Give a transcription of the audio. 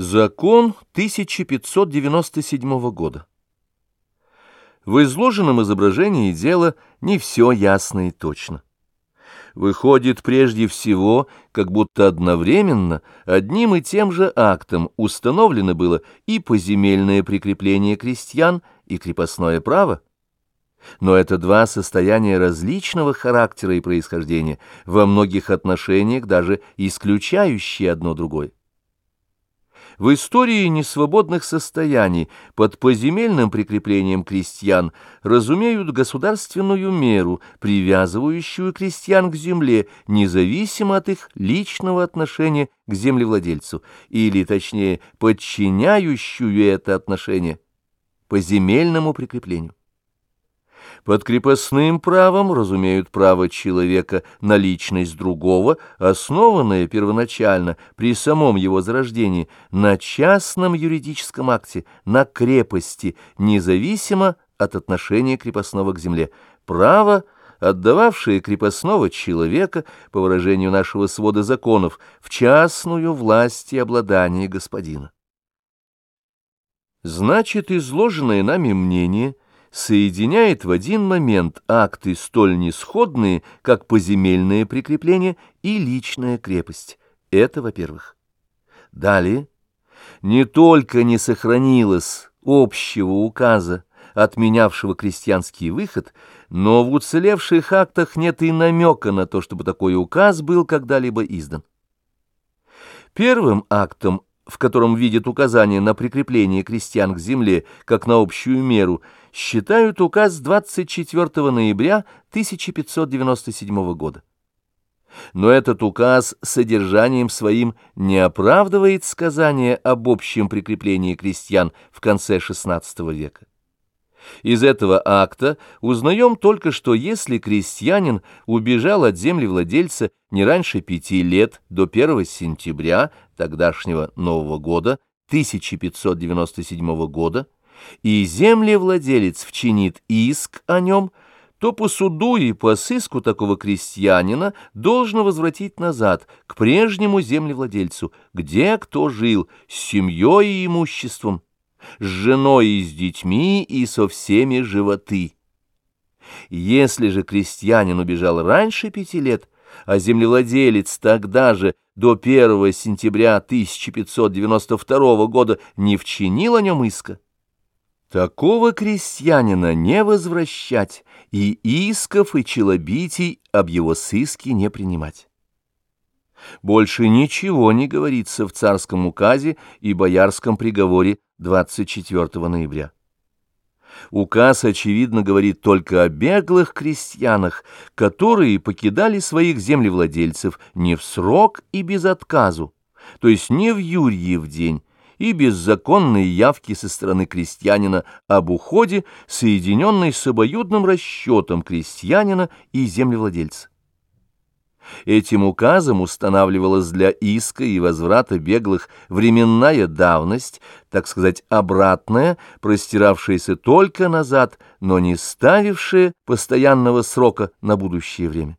Закон 1597 года. В изложенном изображении дела не все ясно и точно. Выходит прежде всего, как будто одновременно одним и тем же актом установлено было и поземельное прикрепление крестьян, и крепостное право. Но это два состояния различного характера и происхождения, во многих отношениях даже исключающие одно другое. В истории несвободных состояний под поземельным прикреплением крестьян разумеют государственную меру, привязывающую крестьян к земле, независимо от их личного отношения к землевладельцу, или, точнее, подчиняющую это отношение поземельному прикреплению. Под крепостным правом разумеют право человека на личность другого, основанное первоначально при самом его зарождении на частном юридическом акте, на крепости, независимо от отношения крепостного к земле. Право, отдававшее крепостного человека, по выражению нашего свода законов, в частную власть и обладание господина. Значит, изложенное нами мнение – соединяет в один момент акты столь несходные, как поземельное прикрепление и личная крепость. Это во-первых. Далее, не только не сохранилось общего указа, отменявшего крестьянский выход, но в уцелевших актах нет и намека на то, чтобы такой указ был когда-либо издан. Первым актом в котором видят указание на прикрепление крестьян к земле как на общую меру, считают указ 24 ноября 1597 года. Но этот указ содержанием своим не оправдывает сказание об общем прикреплении крестьян в конце XVI века. Из этого акта узнаем только, что если крестьянин убежал от землевладельца не раньше пяти лет до 1 сентября тогдашнего Нового года, 1597 года, и землевладелец вчинит иск о нем, то по суду и по сыску такого крестьянина должно возвратить назад к прежнему землевладельцу, где кто жил, с семьей и имуществом, с женой и с детьми и со всеми животы. Если же крестьянин убежал раньше пяти лет, а землевладелец тогда же до 1 сентября 1592 года не вчинил о нем иска, такого крестьянина не возвращать и исков и челобитий об его сыске не принимать. Больше ничего не говорится в царском указе и боярском приговоре 24 ноября. Указ, очевидно, говорит только о беглых крестьянах, которые покидали своих землевладельцев не в срок и без отказу, то есть не в Юрьев день, и без законной явки со стороны крестьянина об уходе, соединенной с обоюдным расчетом крестьянина и землевладельца. Этим указом устанавливалась для иска и возврата беглых временная давность, так сказать, обратная, простиравшаяся только назад, но не ставившая постоянного срока на будущее время.